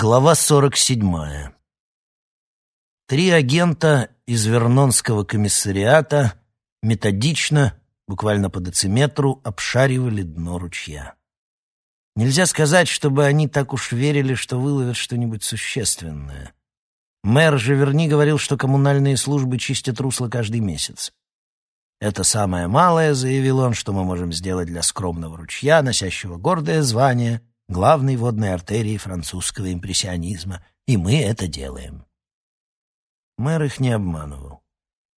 Глава 47. Три агента из Вернонского комиссариата методично, буквально по дециметру, обшаривали дно ручья. Нельзя сказать, чтобы они так уж верили, что выловят что-нибудь существенное. Мэр Живерни говорил, что коммунальные службы чистят русло каждый месяц. «Это самое малое», — заявил он, — «что мы можем сделать для скромного ручья, носящего гордое звание главной водной артерии французского импрессионизма, и мы это делаем». Мэр их не обманывал.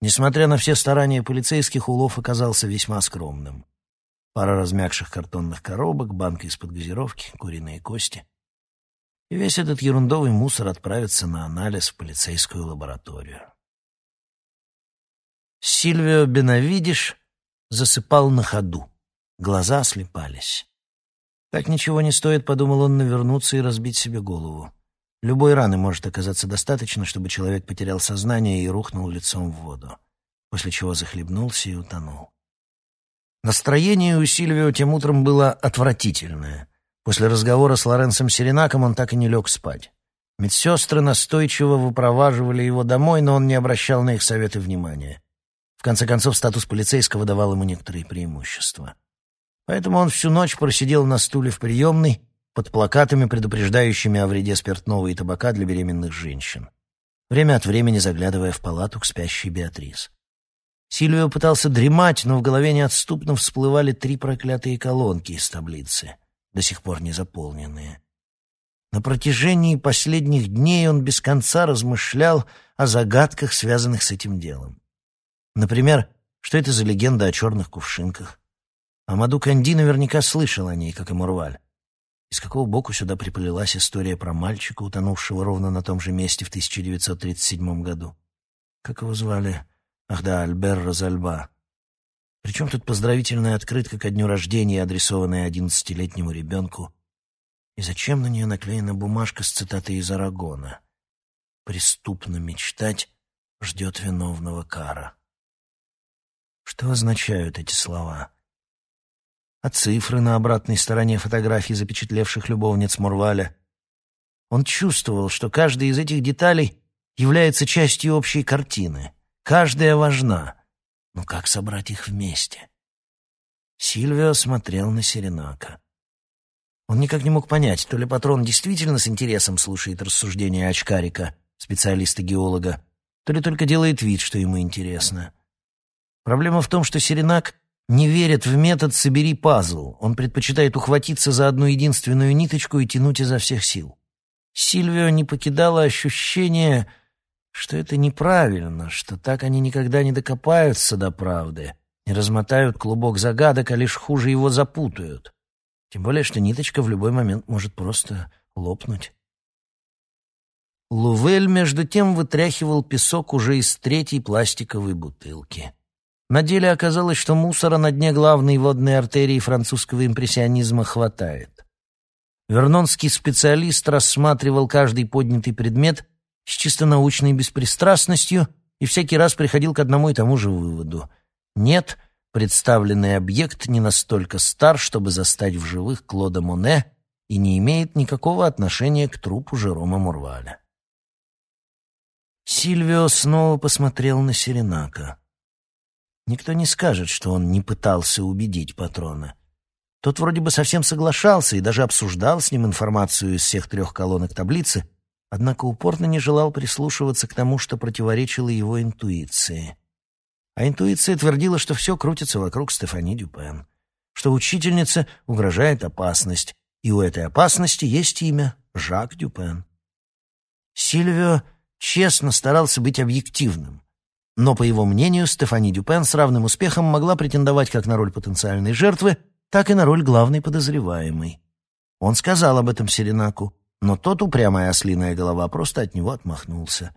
Несмотря на все старания полицейских, улов оказался весьма скромным. Пара размягших картонных коробок, банка из-под газировки, куриные кости. И весь этот ерундовый мусор отправится на анализ в полицейскую лабораторию. Сильвио Бенавидиш засыпал на ходу. Глаза слепались. Так ничего не стоит, подумал он, навернуться и разбить себе голову. Любой раны может оказаться достаточно, чтобы человек потерял сознание и рухнул лицом в воду, после чего захлебнулся и утонул. Настроение у Сильвио тем утром было отвратительное. После разговора с Лоренцем Серенаком он так и не лег спать. Медсестры настойчиво выпроваживали его домой, но он не обращал на их советы внимания. В конце концов, статус полицейского давал ему некоторые преимущества. Поэтому он всю ночь просидел на стуле в приемной под плакатами, предупреждающими о вреде спиртного и табака для беременных женщин, время от времени заглядывая в палату к спящей Беатрис. Сильвио пытался дремать, но в голове неотступно всплывали три проклятые колонки из таблицы, до сих пор не заполненные. На протяжении последних дней он без конца размышлял о загадках, связанных с этим делом. Например, что это за легенда о черных кувшинках? Амаду Канди наверняка слышал о ней, как и Мурваль. Из какого боку сюда приплелась история про мальчика, утонувшего ровно на том же месте в 1937 году? Как его звали? Ах да, Альбер Розальба. Причем тут поздравительная открытка ко дню рождения, адресованная одиннадцатилетнему ребенку? И зачем на нее наклеена бумажка с цитатой из Арагона? «Преступно мечтать ждет виновного кара». Что означают эти слова? А цифры на обратной стороне фотографий, запечатлевших любовниц Мурваля? Он чувствовал, что каждая из этих деталей является частью общей картины. Каждая важна. Но как собрать их вместе? Сильвио смотрел на Серенака. Он никак не мог понять, то ли патрон действительно с интересом слушает рассуждения очкарика, специалиста-геолога, то ли только делает вид, что ему интересно. Проблема в том, что Серенак не верит в метод «собери пазл». Он предпочитает ухватиться за одну единственную ниточку и тянуть изо всех сил. Сильвио не покидало ощущение, что это неправильно, что так они никогда не докопаются до правды, не размотают клубок загадок, а лишь хуже его запутают. Тем более, что ниточка в любой момент может просто лопнуть. Лувель, между тем, вытряхивал песок уже из третьей пластиковой бутылки. На деле оказалось, что мусора на дне главной водной артерии французского импрессионизма хватает. Вернонский специалист рассматривал каждый поднятый предмет с чисто научной беспристрастностью и всякий раз приходил к одному и тому же выводу. Нет, представленный объект не настолько стар, чтобы застать в живых Клода Моне и не имеет никакого отношения к трупу Жерома Мурваля. Сильвио снова посмотрел на Серенака. Никто не скажет, что он не пытался убедить патрона. Тот вроде бы совсем соглашался и даже обсуждал с ним информацию из всех трех колонок таблицы, однако упорно не желал прислушиваться к тому, что противоречило его интуиции. А интуиция твердила, что все крутится вокруг Стефани Дюпен, что учительнице угрожает опасность, и у этой опасности есть имя — Жак Дюпен. Сильвио честно старался быть объективным, но, по его мнению, Стефани Дюпен с равным успехом могла претендовать как на роль потенциальной жертвы, так и на роль главной подозреваемой. Он сказал об этом Серенаку, но тот, упрямая ослиная голова, просто от него отмахнулся.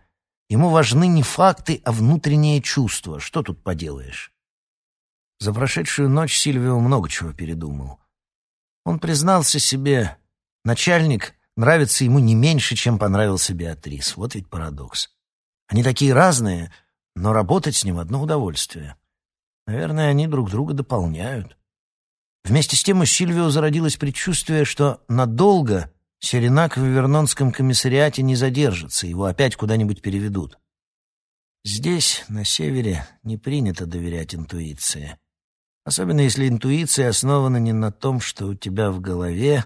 Ему важны не факты, а внутренние чувства. Что тут поделаешь? За прошедшую ночь Сильвио много чего передумал. Он признался себе, начальник нравится ему не меньше, чем понравился Беатрис. Вот ведь парадокс. Они такие разные — но работать с ним одно удовольствие. Наверное, они друг друга дополняют. Вместе с тем у Сильвио зародилось предчувствие, что надолго Серенак в Вернонском комиссариате не задержится, его опять куда-нибудь переведут. Здесь, на севере, не принято доверять интуиции. Особенно если интуиция основана не на том, что у тебя в голове,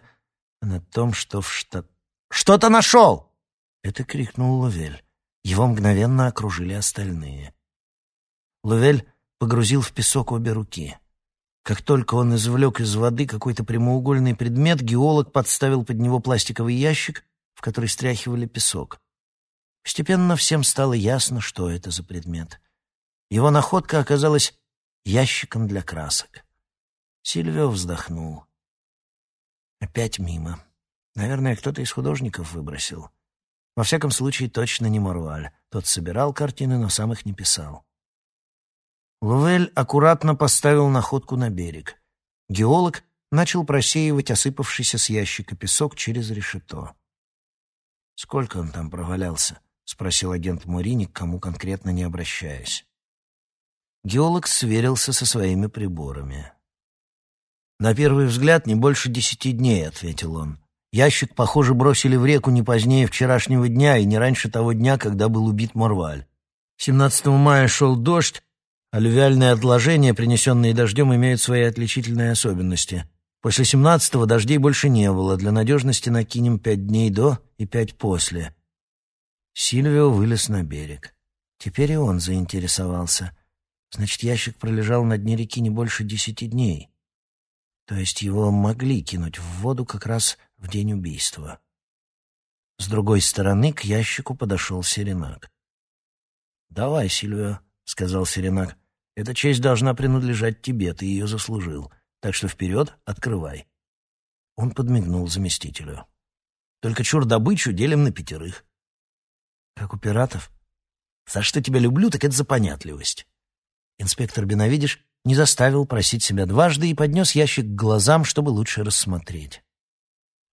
а на том, что в штат... «Что-то нашел!» — это крикнул Лувель. Его мгновенно окружили остальные. Лувель погрузил в песок обе руки. Как только он извлек из воды какой-то прямоугольный предмет, геолог подставил под него пластиковый ящик, в который стряхивали песок. Постепенно всем стало ясно, что это за предмет. Его находка оказалась ящиком для красок. Сильвио вздохнул. Опять мимо. Наверное, кто-то из художников выбросил. Во всяком случае, точно не Морваль. Тот собирал картины, но сам их не писал. Лувель аккуратно поставил находку на берег. Геолог начал просеивать осыпавшийся с ящика песок через решето. «Сколько он там провалялся?» — спросил агент Мурини, к кому конкретно не обращаясь. Геолог сверился со своими приборами. «На первый взгляд не больше десяти дней», — ответил он. «Ящик, похоже, бросили в реку не позднее вчерашнего дня и не раньше того дня, когда был убит Морваль. 17 мая шел дождь, Алювиальные отложения, принесенные дождем, имеют свои отличительные особенности. После 17-го дождей больше не было. Для надежности накинем пять дней до и пять после. Сильвио вылез на берег. Теперь и он заинтересовался. Значит, ящик пролежал на дне реки не больше десяти дней. То есть его могли кинуть в воду как раз в день убийства. С другой стороны к ящику подошел Серенак. «Давай, Сильвио», — сказал Серенак. Эта честь должна принадлежать тебе, ты ее заслужил. Так что вперед, открывай». Он подмигнул заместителю. «Только чур добычу делим на пятерых». «Как у пиратов?» «За что тебя люблю, так это за понятливость». Инспектор Беновидиш не заставил просить себя дважды и поднес ящик к глазам, чтобы лучше рассмотреть.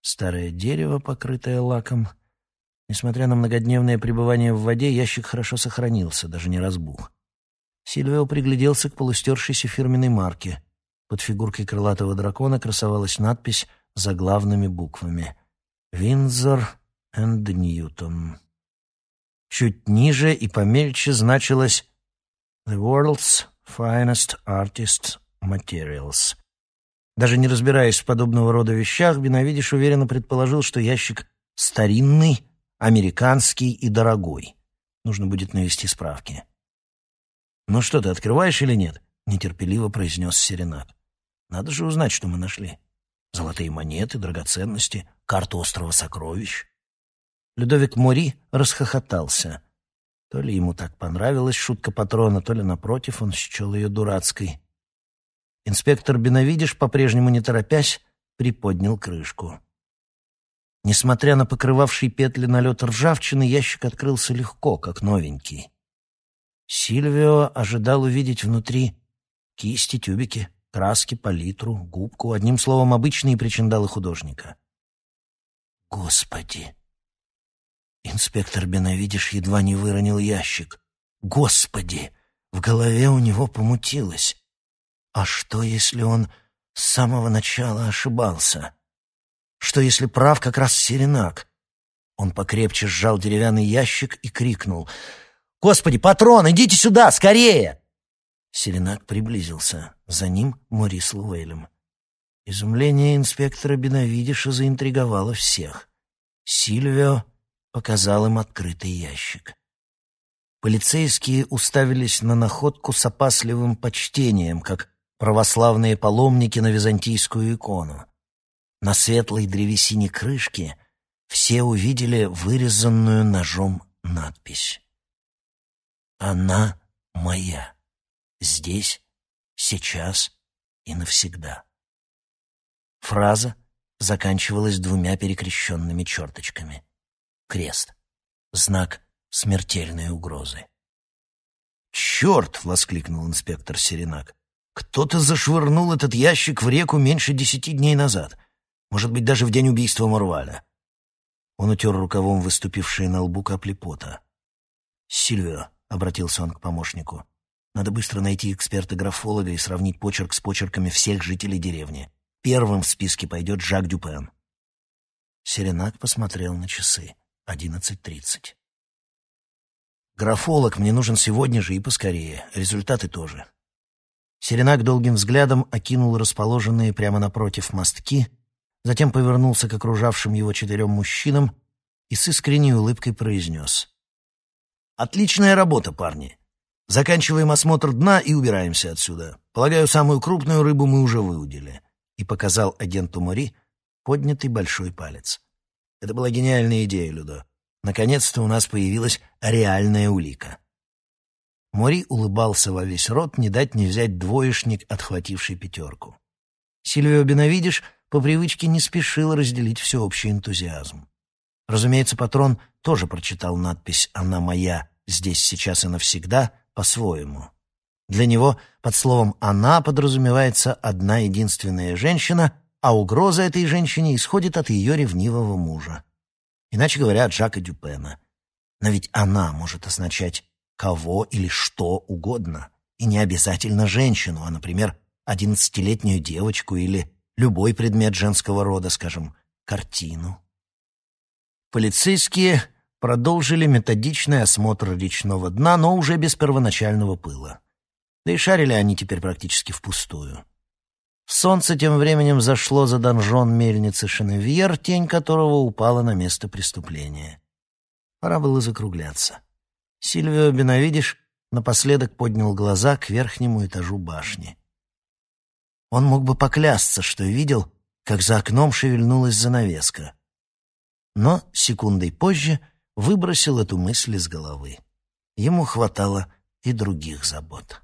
Старое дерево, покрытое лаком. Несмотря на многодневное пребывание в воде, ящик хорошо сохранился, даже не разбух. Сильвио пригляделся к полустершейся фирменной марке. Под фигуркой крылатого дракона красовалась надпись заглавными буквами «Виндзор энд Ньютон». Чуть ниже и помельче значилось «The world's finest artist materials». Даже не разбираясь в подобного рода вещах, Беновидиш уверенно предположил, что ящик старинный, американский и дорогой. Нужно будет навести справки. «Ну что, ты открываешь или нет?» — нетерпеливо произнес Серенат. «Надо же узнать, что мы нашли. Золотые монеты, драгоценности, карту острова сокровищ». Людовик Мори расхохотался. То ли ему так понравилась шутка патрона, то ли, напротив, он счел ее дурацкой. Инспектор Беновидиш, по-прежнему не торопясь, приподнял крышку. Несмотря на покрывавший петли налет ржавчины, ящик открылся легко, как новенький. Сильвио ожидал увидеть внутри кисти, тюбики, краски, палитру, губку, одним словом, обычные причиндалы художника. Господи! Инспектор Беновидиш едва не выронил ящик. Господи! В голове у него помутилось. А что, если он с самого начала ошибался? Что, если прав как раз Серенак? Он покрепче сжал деревянный ящик и крикнул — Господи, патрон, идите сюда, скорее!» Селенак приблизился. За ним Морис Луэлем. Изумление инспектора Беновидиша заинтриговало всех. Сильвио показал им открытый ящик. Полицейские уставились на находку с опасливым почтением, как православные паломники на византийскую икону. На светлой древесине крышки все увидели вырезанную ножом надпись. Она моя. Здесь, сейчас и навсегда. Фраза заканчивалась двумя перекрещенными черточками. Крест. Знак смертельной угрозы. «Черт!» — воскликнул инспектор Серенак. «Кто-то зашвырнул этот ящик в реку меньше десяти дней назад. Может быть, даже в день убийства Морваля». Он утер рукавом выступившие на лбу капли пота. «Сильвио, — обратился он к помощнику. «Надо быстро найти эксперта-графолога и сравнить почерк с почерками всех жителей деревни. Первым в списке пойдет Жак Дюпен». Серенак посмотрел на часы. Одиннадцать тридцать. «Графолог мне нужен сегодня же и поскорее. Результаты тоже». Серенак долгим взглядом окинул расположенные прямо напротив мостки, затем повернулся к окружавшим его четырем мужчинам и с искренней улыбкой произнес. «Отличная работа, парни. Заканчиваем осмотр дна и убираемся отсюда. Полагаю, самую крупную рыбу мы уже выудили». И показал агенту Мори поднятый большой палец. Это была гениальная идея, Людо. Наконец-то у нас появилась реальная улика. Мори улыбался во весь рот, не дать не взять двоечник, отхвативший пятерку. Сильвио Бенавидиш по привычке не спешил разделить всеобщий энтузиазм. Разумеется, патрон тоже прочитал надпись «Она моя, здесь, сейчас и навсегда» по-своему. Для него под словом «она» подразумевается одна единственная женщина, а угроза этой женщине исходит от ее ревнивого мужа. Иначе говоря, от Жака Дюпена. Но ведь «она» может означать кого или что угодно, и не обязательно женщину, а, например, одиннадцатилетнюю девочку или любой предмет женского рода, скажем, картину. Полицейские продолжили методичный осмотр речного дна, но уже без первоначального пыла. Да и шарили они теперь практически впустую. Солнце тем временем зашло за донжон мельницы Шеневьер, тень которого упала на место преступления. Пора было закругляться. Сильвио Бенавидиш напоследок поднял глаза к верхнему этажу башни. Он мог бы поклясться, что видел, как за окном шевельнулась занавеска но секундой позже выбросил эту мысль из головы. Ему хватало и других забот.